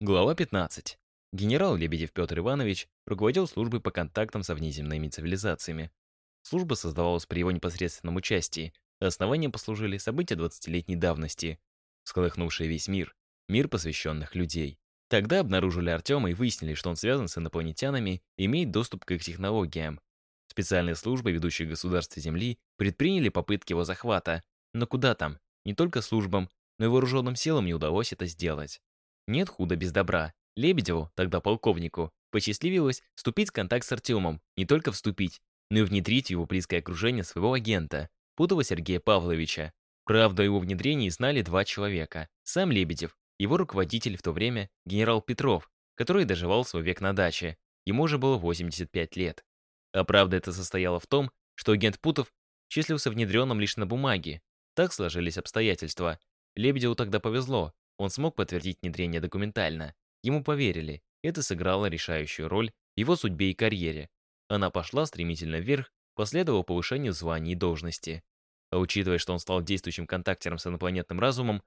Глава 15. Генерал Лебедев Петр Иванович руководил службой по контактам со внеземными цивилизациями. Служба создавалась при его непосредственном участии, а основанием послужили события 20-летней давности, всколыхнувшие весь мир, мир посвященных людей. Тогда обнаружили Артема и выяснили, что он связан с инопланетянами и имеет доступ к их технологиям. Специальные службы ведущих государств Земли предприняли попытки его захвата, но куда там? Не только службам, но и вооруженным силам не удалось это сделать. Нет худа без добра. Лебедеву, тогда полковнику, посчастливилось вступить в контакт с Артемом, не только вступить, но и внедрить в его близкое окружение своего агента, Путова Сергея Павловича. Правда, о его внедрении знали два человека. Сам Лебедев, его руководитель в то время, генерал Петров, который доживал свой век на даче. Ему уже было 85 лет. А правда это состояла в том, что агент Путов числился внедренным лишь на бумаге. Так сложились обстоятельства. Лебедеву тогда повезло, он смог подтвердить внедрение документально. Ему поверили. Это сыграло решающую роль в его судьбе и карьере. Она пошла стремительно вверх, последовало повышению званий и должности. А учитывая, что он стал действующим контактером с инопланетным разумом,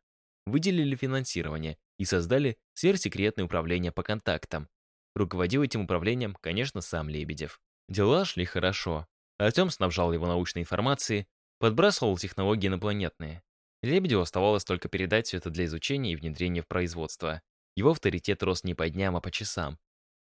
выделили финансирование и создали сверхсекретное управление по контактам. Руководил этим управлением, конечно, сам Лебедев. Дела шли хорошо. Артем снабжал его научной информацией, подбрасывал технологии инопланетные. Лебедеву оставалось только передать все это для изучения и внедрения в производство. Его авторитет рос не по дням, а по часам.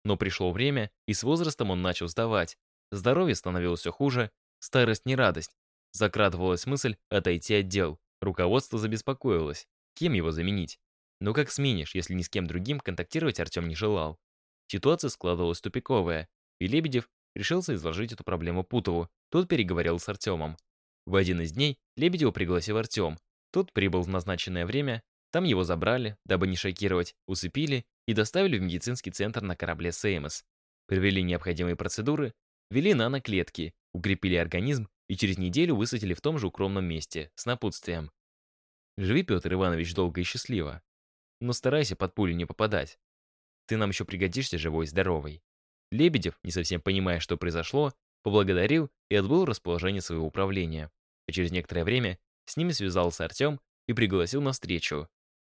Но пришло время, и с возрастом он начал сдавать. Здоровье становилось все хуже, старость не радость. Закрадывалась мысль отойти от дел. Руководство забеспокоилось. Кем его заменить? Но как сменишь, если ни с кем другим контактировать Артем не желал? Ситуация складывалась тупиковая, и Лебедев решился изложить эту проблему Путову. Тот переговорил с Артемом. В один из дней Лебедева пригласил Артем, тот прибыл в назначенное время, там его забрали, дабы не шокировать, усыпили и доставили в медицинский центр на корабле Сеймос. Провели необходимые процедуры, ввели наноклетки, укрепили организм и через неделю высадили в том же укромном месте, с напутствием. Живи, Петр Иванович, долго и счастливо. Но старайся под пулю не попадать. Ты нам еще пригодишься живой и здоровой. Лебедев, не совсем понимая, что произошло, поблагодарил и отбыл расположение своего управления. А через некоторое время с ними связался Артем и пригласил на встречу.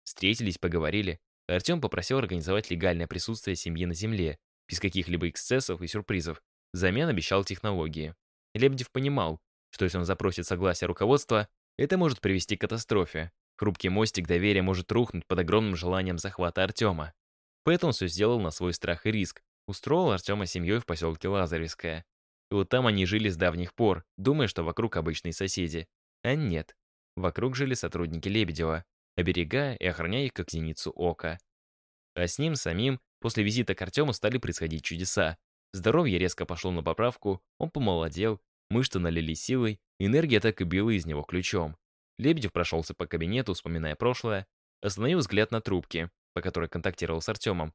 Встретились, поговорили. Артем попросил организовать легальное присутствие семьи на земле, без каких-либо эксцессов и сюрпризов. Взамен обещал технологии. Лебедев понимал, что если он запросит согласие руководства, это может привести к катастрофе. Хрупкий мостик доверия может рухнуть под огромным желанием захвата Артема. Поэтому все сделал на свой страх и риск. Устроил Артема семьей в поселке Лазаревское. И вот там они жили с давних пор, думая, что вокруг обычные соседи. А нет. Вокруг жили сотрудники Лебедева, оберегая и охраняя их как зеницу ока. А с ним самим после визита к Артему стали происходить чудеса. Здоровье резко пошло на поправку, он помолодел, мышцы налили силой, энергия так и била из него ключом. Лебедев прошелся по кабинету, вспоминая прошлое, остановил взгляд на трубки, по которой контактировал с Артемом.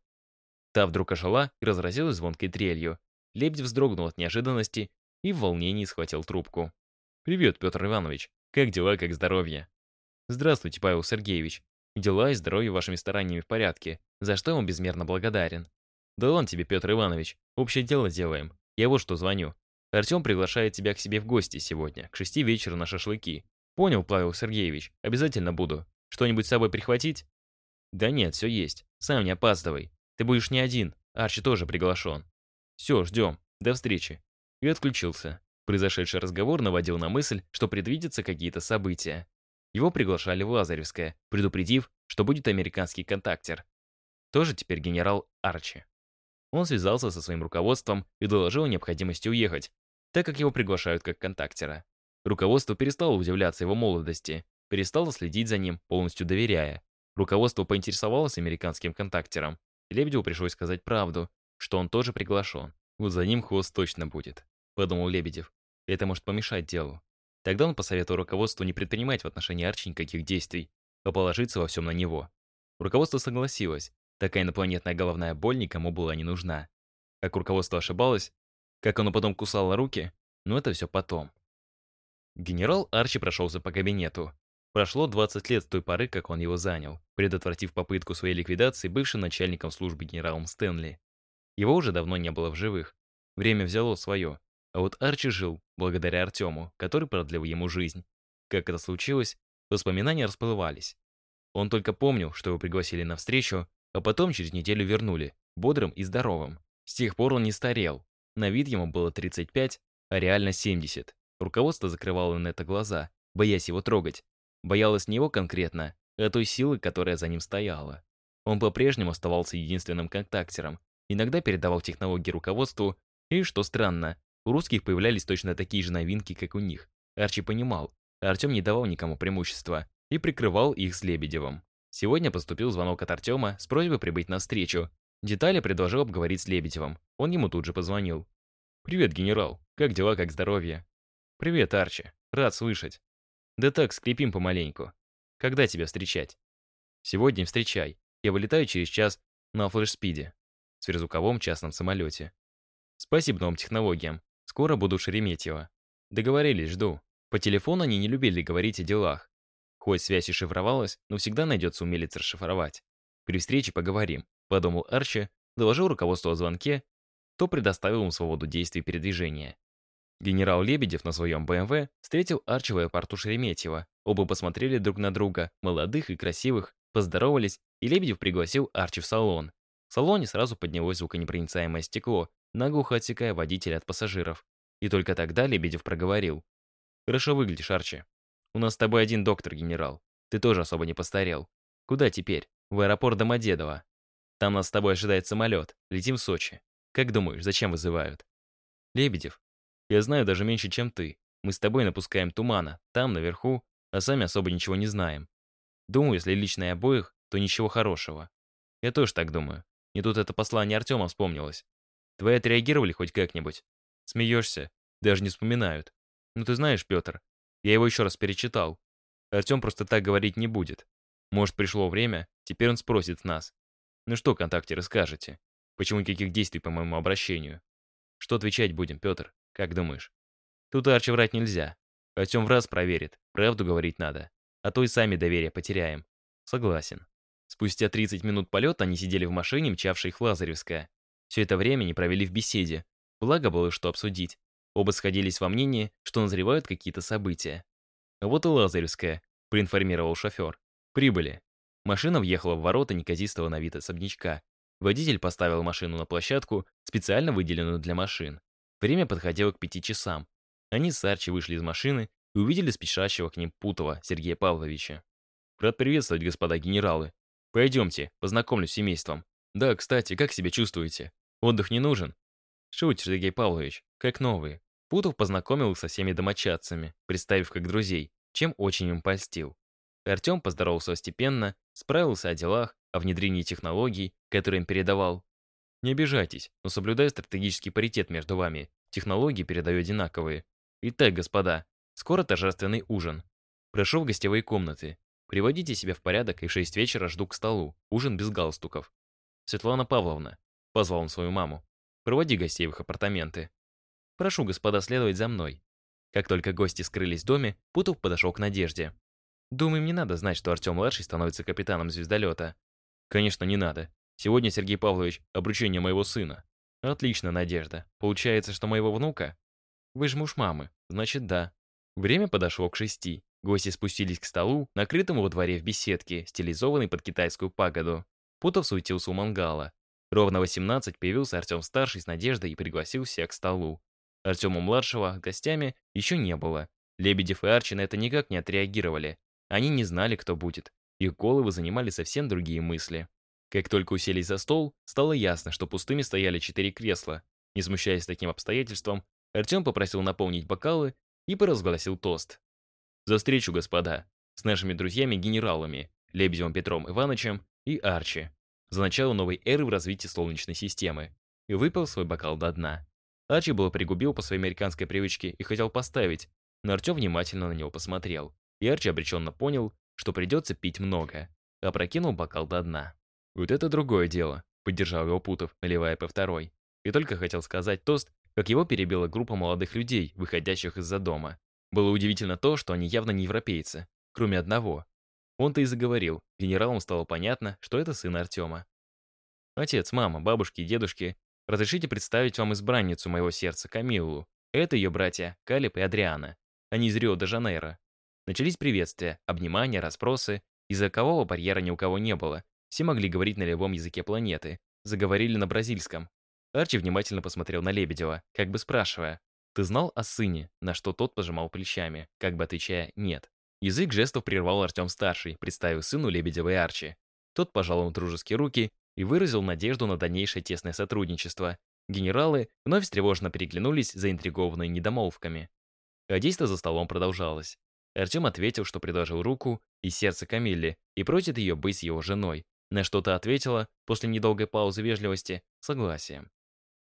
Та вдруг ожила и разразилась звонкой трелью. Лебедев вздрогнул от неожиданности и в волнении схватил трубку. «Привет, Петр Иванович. Как дела, как здоровье? Здравствуйте, Павел Сергеевич. Дела и здоровье вашими стараниями в порядке, за что вам безмерно благодарен. Да ладно тебе, Петр Иванович, общее дело делаем. Я вот что звоню. Артем приглашает тебя к себе в гости сегодня, к шести вечера на шашлыки. Понял, Павел Сергеевич, обязательно буду. Что-нибудь с собой прихватить? Да нет, все есть. Сам не опаздывай. Ты будешь не один, Арчи тоже приглашен. Все, ждем. До встречи. И отключился. Произошедший разговор наводил на мысль, что предвидятся какие-то события. Его приглашали в Лазаревское, предупредив, что будет американский контактер. Тоже теперь генерал Арчи. Он связался со своим руководством и доложил о необходимости уехать, так как его приглашают как контактера. Руководство перестало удивляться его молодости, перестало следить за ним, полностью доверяя. Руководство поинтересовалось американским контактером. Лебедеву пришлось сказать правду, что он тоже приглашен. Вот за ним хвост точно будет подумал Лебедев. Это может помешать делу. Тогда он посоветовал руководству не предпринимать в отношении Арчи никаких действий, а положиться во всем на него. Руководство согласилось. Такая инопланетная головная боль никому была не нужна. Как руководство ошибалось, как оно потом кусало руки, но это все потом. Генерал Арчи прошелся по кабинету. Прошло 20 лет с той поры, как он его занял, предотвратив попытку своей ликвидации бывшим начальником службы генералом Стэнли. Его уже давно не было в живых. Время взяло свое, а вот Арчи жил благодаря Артему, который продлил ему жизнь. Как это случилось, воспоминания расплывались. Он только помнил, что его пригласили на встречу, а потом через неделю вернули, бодрым и здоровым. С тех пор он не старел. На вид ему было 35, а реально 70. Руководство закрывало на это глаза, боясь его трогать. Боялось не его конкретно, а той силы, которая за ним стояла. Он по-прежнему оставался единственным контактером, иногда передавал технологии руководству, и, что странно, у русских появлялись точно такие же новинки, как у них. Арчи понимал, Артем не давал никому преимущества и прикрывал их с Лебедевым. Сегодня поступил звонок от Артема с просьбой прибыть на встречу. Детали предложил обговорить с Лебедевым. Он ему тут же позвонил. «Привет, генерал. Как дела, как здоровье?» «Привет, Арчи. Рад слышать. Да так, скрипим помаленьку. Когда тебя встречать?» «Сегодня встречай. Я вылетаю через час на флешспиде. В сверхзвуковом частном самолете. Спасибо новым технологиям. Скоро буду в Шереметьево. Договорились, жду. По телефону они не любили говорить о делах. Хоть связь и шифровалась, но всегда найдется умелец расшифровать. При встрече поговорим, подумал Арчи, доложил руководству о звонке, то предоставил им свободу действий и передвижения. Генерал Лебедев на своем БМВ встретил Арчи в аэропорту Шереметьево. Оба посмотрели друг на друга, молодых и красивых, поздоровались, и Лебедев пригласил Арчи в салон. В салоне сразу поднялось звуконепроницаемое стекло, наглухо отсекая водителя от пассажиров. И только тогда Лебедев проговорил. «Хорошо выглядишь, Арчи. У нас с тобой один доктор, генерал. Ты тоже особо не постарел. Куда теперь? В аэропорт Домодедово. Там нас с тобой ожидает самолет. Летим в Сочи. Как думаешь, зачем вызывают? Лебедев, я знаю даже меньше, чем ты. Мы с тобой напускаем тумана, там, наверху, а сами особо ничего не знаем. Думаю, если лично и обоих, то ничего хорошего. Я тоже так думаю. И тут это послание Артема вспомнилось. Твои отреагировали хоть как-нибудь? Смеешься? Даже не вспоминают. Ну ты знаешь, Петр, я его еще раз перечитал. Артем просто так говорить не будет. Может, пришло время, теперь он спросит нас. Ну что, контактеры, скажете? Почему никаких действий по моему обращению? Что отвечать будем, Петр? Как думаешь? Тут Арчи врать нельзя. Артем в раз проверит, правду говорить надо. А то и сами доверие потеряем. Согласен. Спустя 30 минут полета они сидели в машине, мчавшей их в Лазаревское. Все это время не провели в беседе. Благо было что обсудить. Оба сходились во мнении, что назревают какие-то события. Вот и Лазаревская, проинформировал шофер. Прибыли. Машина въехала в ворота неказистого на вид особнячка. Водитель поставил машину на площадку, специально выделенную для машин. Время подходило к пяти часам. Они с Арчи вышли из машины и увидели спешащего к ним Путова Сергея Павловича. «Рад приветствовать, господа генералы. Пойдемте, познакомлюсь с семейством. Да, кстати, как себя чувствуете? Отдых не нужен?» «Шутишь, Сергей Павлович, как новые». Путов познакомил их со всеми домочадцами, представив как друзей, чем очень им польстил. Артем поздоровался степенно, справился о делах, о внедрении технологий, которые им передавал. Не обижайтесь, но соблюдаю стратегический паритет между вами. Технологии передаю одинаковые. Итак, господа, скоро торжественный ужин. Прошу в гостевые комнаты. Приводите себя в порядок и в шесть вечера жду к столу. Ужин без галстуков. Светлана Павловна, позвал он свою маму. Проводи гостей в их апартаменты. Прошу, господа, следовать за мной. Как только гости скрылись в доме, Путов подошел к Надежде. Думаю, не надо знать, что Артем-младший становится капитаном звездолета. Конечно, не надо. Сегодня, Сергей Павлович, обручение моего сына. Отлично, Надежда. Получается, что моего внука? Вы же муж мамы. Значит, да. Время подошло к шести. Гости спустились к столу, накрытому во дворе в беседке, стилизованной под китайскую пагоду. Путов суетился у мангала. Ровно 18 появился Артем-старший с Надеждой и пригласил всех к столу. Артема-младшего гостями еще не было. Лебедев и Арчи на это никак не отреагировали. Они не знали, кто будет. Их головы занимали совсем другие мысли. Как только уселись за стол, стало ясно, что пустыми стояли четыре кресла. Не смущаясь таким обстоятельством, Артем попросил наполнить бокалы и поразгласил тост. «За встречу, господа, с нашими друзьями-генералами, Лебедевым Петром Ивановичем и Арчи за начало новой эры в развитии Солнечной системы, и выпил свой бокал до дна. Арчи было пригубил по своей американской привычке и хотел поставить, но Артем внимательно на него посмотрел, и Арчи обреченно понял, что придется пить много, опрокинул бокал до дна. «Вот это другое дело», — поддержал его Путов, наливая по второй. И только хотел сказать тост, как его перебила группа молодых людей, выходящих из-за дома. Было удивительно то, что они явно не европейцы, кроме одного, он-то и заговорил. Генералам стало понятно, что это сын Артема. «Отец, мама, бабушки и дедушки, разрешите представить вам избранницу моего сердца, Камиллу. Это ее братья, Калиб и Адриана. Они из Рио-де-Жанейро». Начались приветствия, обнимания, расспросы. Из-за кового барьера ни у кого не было. Все могли говорить на любом языке планеты. Заговорили на бразильском. Арчи внимательно посмотрел на Лебедева, как бы спрашивая, «Ты знал о сыне?» На что тот пожимал плечами, как бы отвечая «нет». Язык жестов прервал Артем-старший, представив сыну Лебедева и Арчи. Тот пожал ему дружеские руки и выразил надежду на дальнейшее тесное сотрудничество. Генералы вновь встревоженно переглянулись, заинтригованные недомолвками. А действо за столом продолжалось. Артем ответил, что предложил руку и сердце Камилле и просит ее быть его женой. На что-то ответила, после недолгой паузы вежливости, согласием.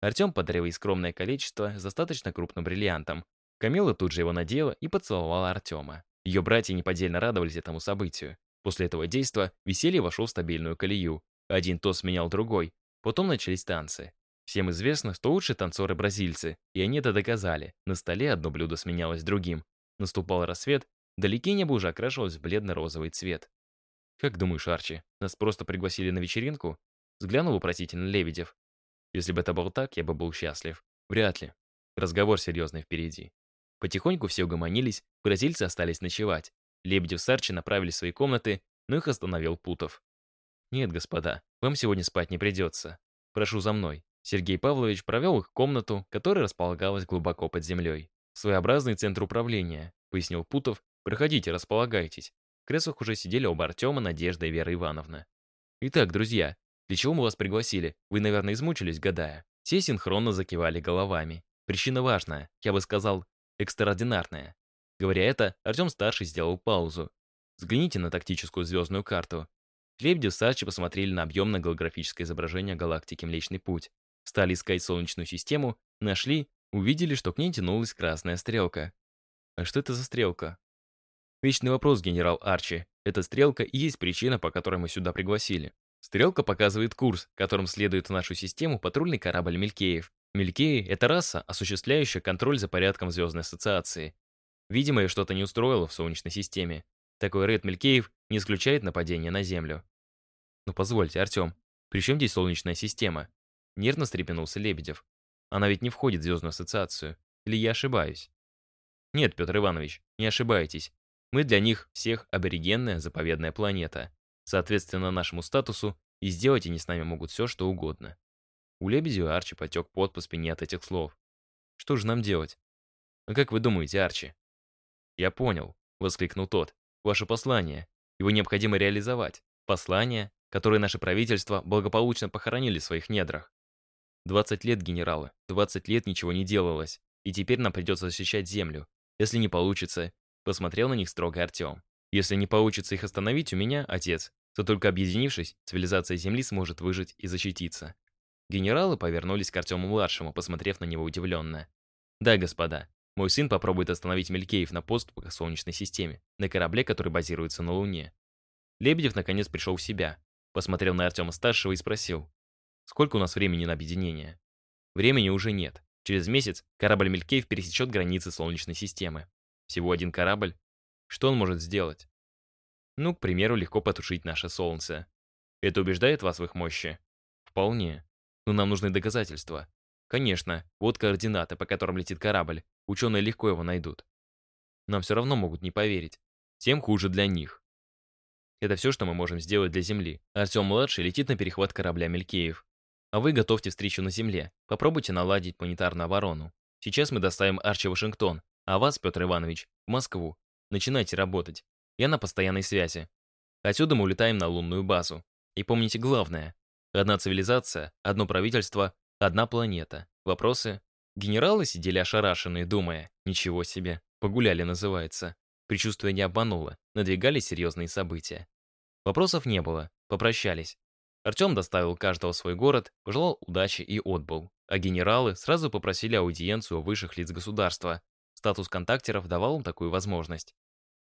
Артем подарил ей скромное количество с достаточно крупным бриллиантом. Камила тут же его надела и поцеловала Артема. Ее братья неподдельно радовались этому событию. После этого действа веселье вошло в стабильную колею. Один тост сменял другой. Потом начались танцы. Всем известно, что лучшие танцоры бразильцы, и они это доказали. На столе одно блюдо сменялось другим. Наступал рассвет, далеки небо уже окрашивалось в бледно-розовый цвет. «Как думаешь, Арчи, нас просто пригласили на вечеринку?» Взглянул вопросительно Лебедев. «Если бы это было так, я бы был счастлив. Вряд ли. Разговор серьезный впереди». Потихоньку все угомонились, бразильцы остались ночевать. Лебедев с Арчи направили в свои комнаты, но их остановил Путов. «Нет, господа, вам сегодня спать не придется. Прошу за мной». Сергей Павлович провел их в комнату, которая располагалась глубоко под землей. «Своеобразный центр управления», — пояснил Путов. «Проходите, располагайтесь». В креслах уже сидели оба Артема, Надежда и Вера Ивановна. «Итак, друзья, для чего мы вас пригласили? Вы, наверное, измучились, гадая». Все синхронно закивали головами. Причина важная, я бы сказал, экстраординарная. Говоря это, Артем-старший сделал паузу. Взгляните на тактическую звездную карту. Лебедев с Арчи посмотрели на объемное голографическое изображение галактики Млечный Путь. Стали искать Солнечную систему, нашли, увидели, что к ней тянулась красная стрелка. А что это за стрелка? Вечный вопрос, генерал Арчи. Эта стрелка и есть причина, по которой мы сюда пригласили. Стрелка показывает курс, которым следует в нашу систему патрульный корабль Мелькеев. Мелькеи — это раса, осуществляющая контроль за порядком Звездной Ассоциации. Видимо, ее что-то не устроило в Солнечной системе. Такой рейд Мелькеев не исключает нападение на Землю. «Ну позвольте, Артем, при чем здесь Солнечная система?» Нервно стрепенулся Лебедев. «Она ведь не входит в Звездную Ассоциацию. Или я ошибаюсь?» «Нет, Петр Иванович, не ошибаетесь. Мы для них всех аборигенная заповедная планета. Соответственно нашему статусу и сделать они с нами могут все, что угодно». У Лебедева Арчи потек пот по спине от этих слов. «Что же нам делать?» «А как вы думаете, Арчи?» «Я понял», — воскликнул тот. «Ваше послание. Его необходимо реализовать. Послание, которое наше правительство благополучно похоронили в своих недрах. 20 лет, генералы, 20 лет ничего не делалось, и теперь нам придется защищать землю. Если не получится, посмотрел на них строго Артем. Если не получится их остановить у меня, отец, то только объединившись, цивилизация Земли сможет выжить и защититься. Генералы повернулись к Артему-младшему, посмотрев на него удивленно. «Да, господа, мой сын попробует остановить Мелькеев на подступах к Солнечной системе, на корабле, который базируется на Луне». Лебедев наконец пришел в себя, посмотрел на Артема-старшего и спросил, «Сколько у нас времени на объединение?» «Времени уже нет. Через месяц корабль Мелькеев пересечет границы Солнечной системы. Всего один корабль. Что он может сделать? Ну, к примеру, легко потушить наше Солнце. Это убеждает вас в их мощи? Вполне. Но нам нужны доказательства. Конечно, вот координаты, по которым летит корабль. Ученые легко его найдут. Нам все равно могут не поверить. Тем хуже для них. Это все, что мы можем сделать для Земли. Артем-младший летит на перехват корабля Мелькеев. А вы готовьте встречу на Земле. Попробуйте наладить планетарную оборону. Сейчас мы доставим Арчи Вашингтон, а вас, Петр Иванович, в Москву. Начинайте работать. Я на постоянной связи. Отсюда мы улетаем на лунную базу. И помните главное. Одна цивилизация, одно правительство, одна планета. Вопросы? Генералы сидели ошарашенные, думая, ничего себе, погуляли называется. Причувствие не обмануло, надвигались серьезные события. Вопросов не было, попрощались. Артем доставил каждого в свой город, пожелал удачи и отбыл. А генералы сразу попросили аудиенцию высших лиц государства, Статус контактеров давал им такую возможность.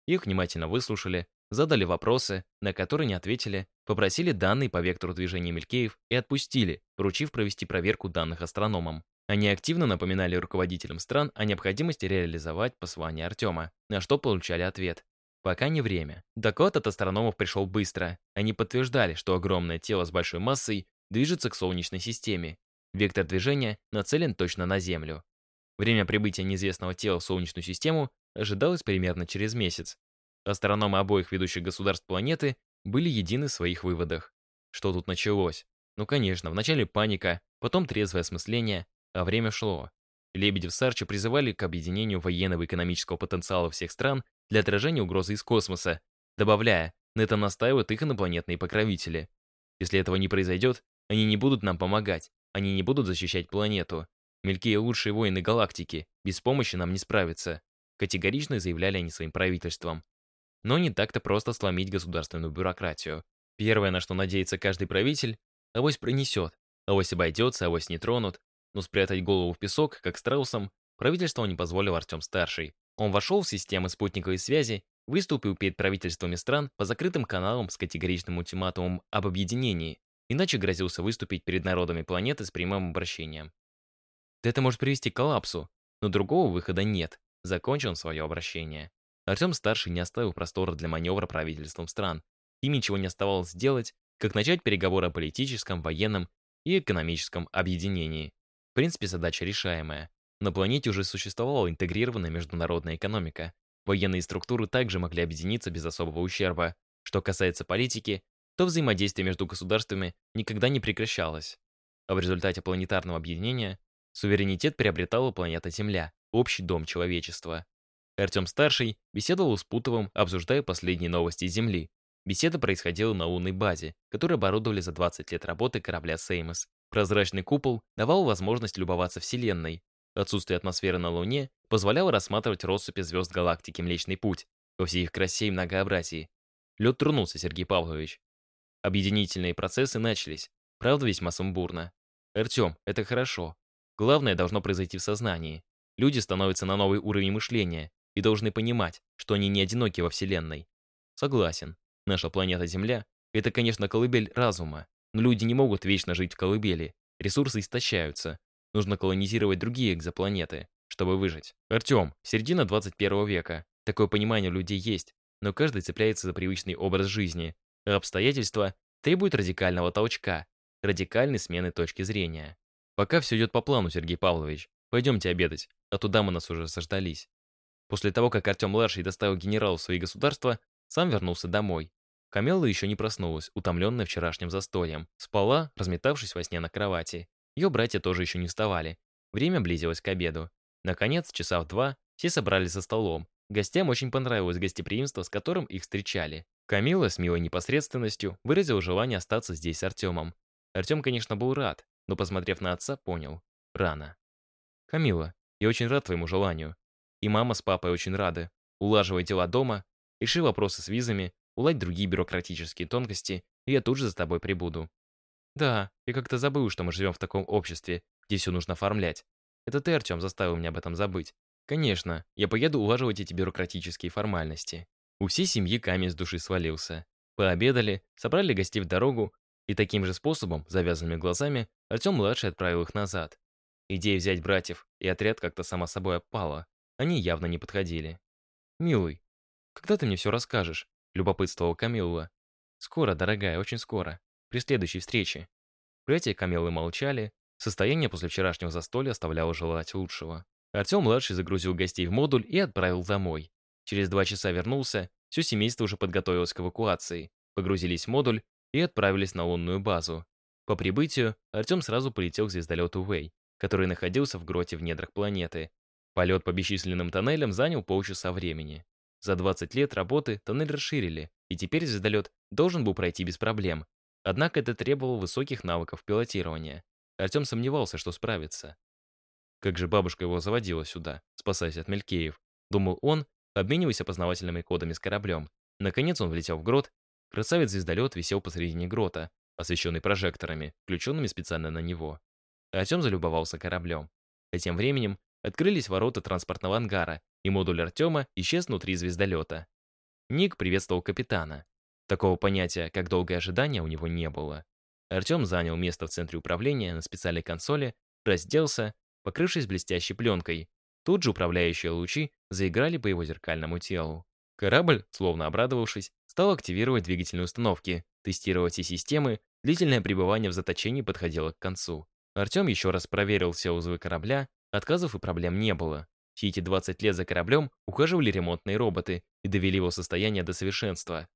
Их внимательно выслушали, задали вопросы, на которые не ответили, попросили данные по вектору движения Мелькеев и отпустили, поручив провести проверку данных астрономам. Они активно напоминали руководителям стран о необходимости реализовать послание Артема, на что получали ответ. Пока не время. Доклад от астрономов пришел быстро. Они подтверждали, что огромное тело с большой массой движется к Солнечной системе. Вектор движения нацелен точно на Землю. Время прибытия неизвестного тела в Солнечную систему ожидалось примерно через месяц. Астрономы обоих ведущих государств планеты были едины в своих выводах. что тут началось. Ну, конечно, вначале паника, потом трезвое осмысление, а время шло. Лебедев с Арчи призывали к объединению военного и экономического потенциала всех стран для отражения угрозы из космоса, добавляя, на этом настаивают их инопланетные покровители. Если этого не произойдет, они не будут нам помогать, они не будут защищать планету. Мелькие лучшие воины галактики, без помощи нам не справиться. Категорично заявляли они своим правительствам. Но не так-то просто сломить государственную бюрократию. Первое, на что надеется каждый правитель, авось пронесет, авось обойдется, авось не тронут. Но спрятать голову в песок, как страусом, правительство не позволил Артем-старший. Он вошел в системы спутниковой связи, выступил перед правительствами стран по закрытым каналам с категоричным ультиматумом об объединении, иначе грозился выступить перед народами планеты с прямым обращением. Это может привести к коллапсу, но другого выхода нет, закончил он свое обращение. Артем-старший не оставил простора для маневра правительством стран. Им ничего не оставалось сделать, как начать переговоры о политическом, военном и экономическом объединении. В принципе, задача решаемая. На планете уже существовала интегрированная международная экономика. Военные структуры также могли объединиться без особого ущерба. Что касается политики, то взаимодействие между государствами никогда не прекращалось. А в результате планетарного объединения суверенитет приобретала планета Земля, общий дом человечества. Артем-старший беседовал с Путовым, обсуждая последние новости Земли. Беседа происходила на лунной базе, которую оборудовали за 20 лет работы корабля «Сеймос». Прозрачный купол давал возможность любоваться Вселенной. Отсутствие атмосферы на Луне позволяло рассматривать россыпи звезд галактики Млечный Путь во всей их красе и многообразии. Лед тронулся, Сергей Павлович. Объединительные процессы начались, правда весьма сумбурно. Артем, это хорошо. Главное должно произойти в сознании. Люди становятся на новый уровень мышления, и должны понимать, что они не одиноки во Вселенной. Согласен. Наша планета Земля — это, конечно, колыбель разума, но люди не могут вечно жить в колыбели. Ресурсы истощаются. Нужно колонизировать другие экзопланеты, чтобы выжить. Артем, середина 21 века. Такое понимание у людей есть, но каждый цепляется за привычный образ жизни, а обстоятельства требуют радикального толчка, радикальной смены точки зрения. Пока все идет по плану, Сергей Павлович. Пойдемте обедать, а туда мы нас уже сождались. После того, как Артем-младший доставил генералу свои государства, сам вернулся домой. Камелла еще не проснулась, утомленная вчерашним застоем. Спала, разметавшись во сне на кровати. Ее братья тоже еще не вставали. Время близилось к обеду. Наконец, часа в два, все собрались за столом. Гостям очень понравилось гостеприимство, с которым их встречали. Камила с милой непосредственностью выразил желание остаться здесь с Артемом. Артем, конечно, был рад, но, посмотрев на отца, понял. Рано. «Камила, я очень рад твоему желанию. И мама с папой очень рады. Улаживай дела дома, реши вопросы с визами, уладь другие бюрократические тонкости, и я тут же за тобой прибуду. Да, я как-то забыл, что мы живем в таком обществе, где все нужно оформлять. Это ты, Артем, заставил меня об этом забыть. Конечно, я поеду улаживать эти бюрократические формальности. У всей семьи камень с души свалился. Пообедали, собрали гостей в дорогу, и таким же способом, завязанными глазами, Артем-младший отправил их назад. Идея взять братьев и отряд как-то сама собой опала. Они явно не подходили. «Милый, когда ты мне все расскажешь?» — любопытствовал Камилла. «Скоро, дорогая, очень скоро. При следующей встрече». Братья Камиллы молчали. Состояние после вчерашнего застолья оставляло желать лучшего. Артем-младший загрузил гостей в модуль и отправил домой. Через два часа вернулся, все семейство уже подготовилось к эвакуации. Погрузились в модуль и отправились на лунную базу. По прибытию Артем сразу полетел к звездолету Вэй, который находился в гроте в недрах планеты. Полет по бесчисленным тоннелям занял полчаса времени. За 20 лет работы тоннель расширили, и теперь звездолет должен был пройти без проблем. Однако это требовало высоких навыков пилотирования. Артем сомневался, что справится. Как же бабушка его заводила сюда, спасаясь от Мелькеев, думал он, обмениваясь опознавательными кодами с кораблем. Наконец он влетел в грот. Красавец-звездолет висел посредине грота, освещенный прожекторами, включенными специально на него. Артем залюбовался кораблем. А тем временем Открылись ворота транспортного ангара, и модуль Артема исчез внутри звездолета. Ник приветствовал капитана. Такого понятия, как долгое ожидание, у него не было. Артем занял место в центре управления на специальной консоли, разделся, покрывшись блестящей пленкой. Тут же управляющие лучи заиграли по его зеркальному телу. Корабль, словно обрадовавшись, стал активировать двигательные установки, тестировать все системы, длительное пребывание в заточении подходило к концу. Артем еще раз проверил все узлы корабля Отказов и проблем не было. Все эти 20 лет за кораблем ухаживали ремонтные роботы и довели его состояние до совершенства.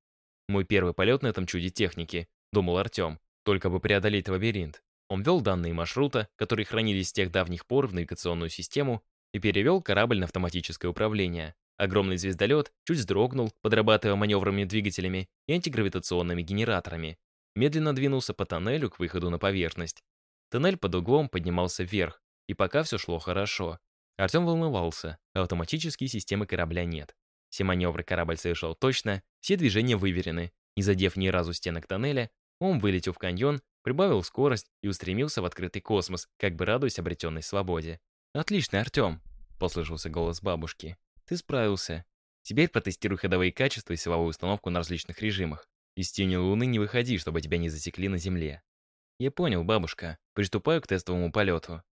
Мой первый полет на этом чуде техники. думал Артем, только бы преодолеть лабиринт. Он ввел данные маршрута, которые хранились с тех давних пор в навигационную систему, и перевел корабль на автоматическое управление. Огромный звездолет чуть вздрогнул, подрабатывая маневрами двигателями и антигравитационными генераторами. Медленно двинулся по тоннелю к выходу на поверхность. Тоннель под углом поднимался вверх, и пока все шло хорошо. Артем волновался, автоматические системы корабля нет. Все маневры корабль совершал точно, все движения выверены. Не задев ни разу стенок тоннеля, он вылетел в каньон, прибавил скорость и устремился в открытый космос, как бы радуясь обретенной свободе. «Отлично, Артем!» — послышался голос бабушки. «Ты справился. Теперь протестируй ходовые качества и силовую установку на различных режимах. Из тени Луны не выходи, чтобы тебя не засекли на Земле». «Я понял, бабушка. Приступаю к тестовому полету».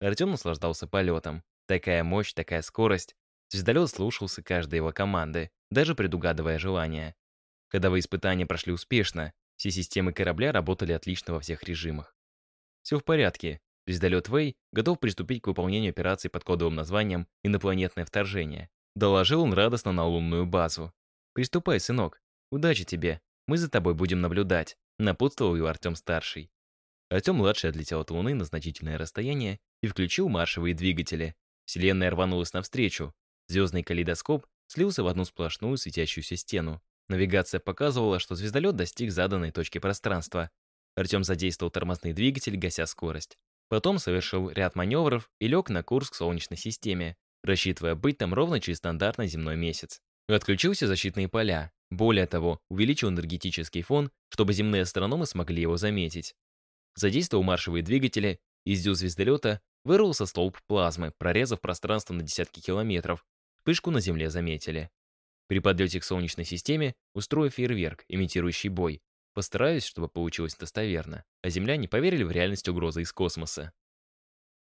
Артем наслаждался полетом. Такая мощь, такая скорость. Звездолет слушался каждой его команды, даже предугадывая желания. Ходовые испытания прошли успешно, все системы корабля работали отлично во всех режимах. Все в порядке. Звездолет Вэй готов приступить к выполнению операции под кодовым названием «Инопланетное вторжение». Доложил он радостно на лунную базу. «Приступай, сынок. Удачи тебе. Мы за тобой будем наблюдать», напутствовал его Артем-старший. Артем-младший отлетел от Луны на значительное расстояние и включил маршевые двигатели. Вселенная рванулась навстречу. Звездный калейдоскоп слился в одну сплошную светящуюся стену. Навигация показывала, что звездолет достиг заданной точки пространства. Артем задействовал тормозный двигатель, гася скорость. Потом совершил ряд маневров и лег на курс к Солнечной системе, рассчитывая быть там ровно через стандартный земной месяц. Отключился защитные поля. Более того, увеличил энергетический фон, чтобы земные астрономы смогли его заметить. Задействовал маршевые двигатели, из дюз звездолета вырвался столб плазмы, прорезав пространство на десятки километров. Вспышку на Земле заметили. При подлете к Солнечной системе устрою фейерверк, имитирующий бой. Постараюсь, чтобы получилось достоверно, а земляне поверили в реальность угрозы из космоса.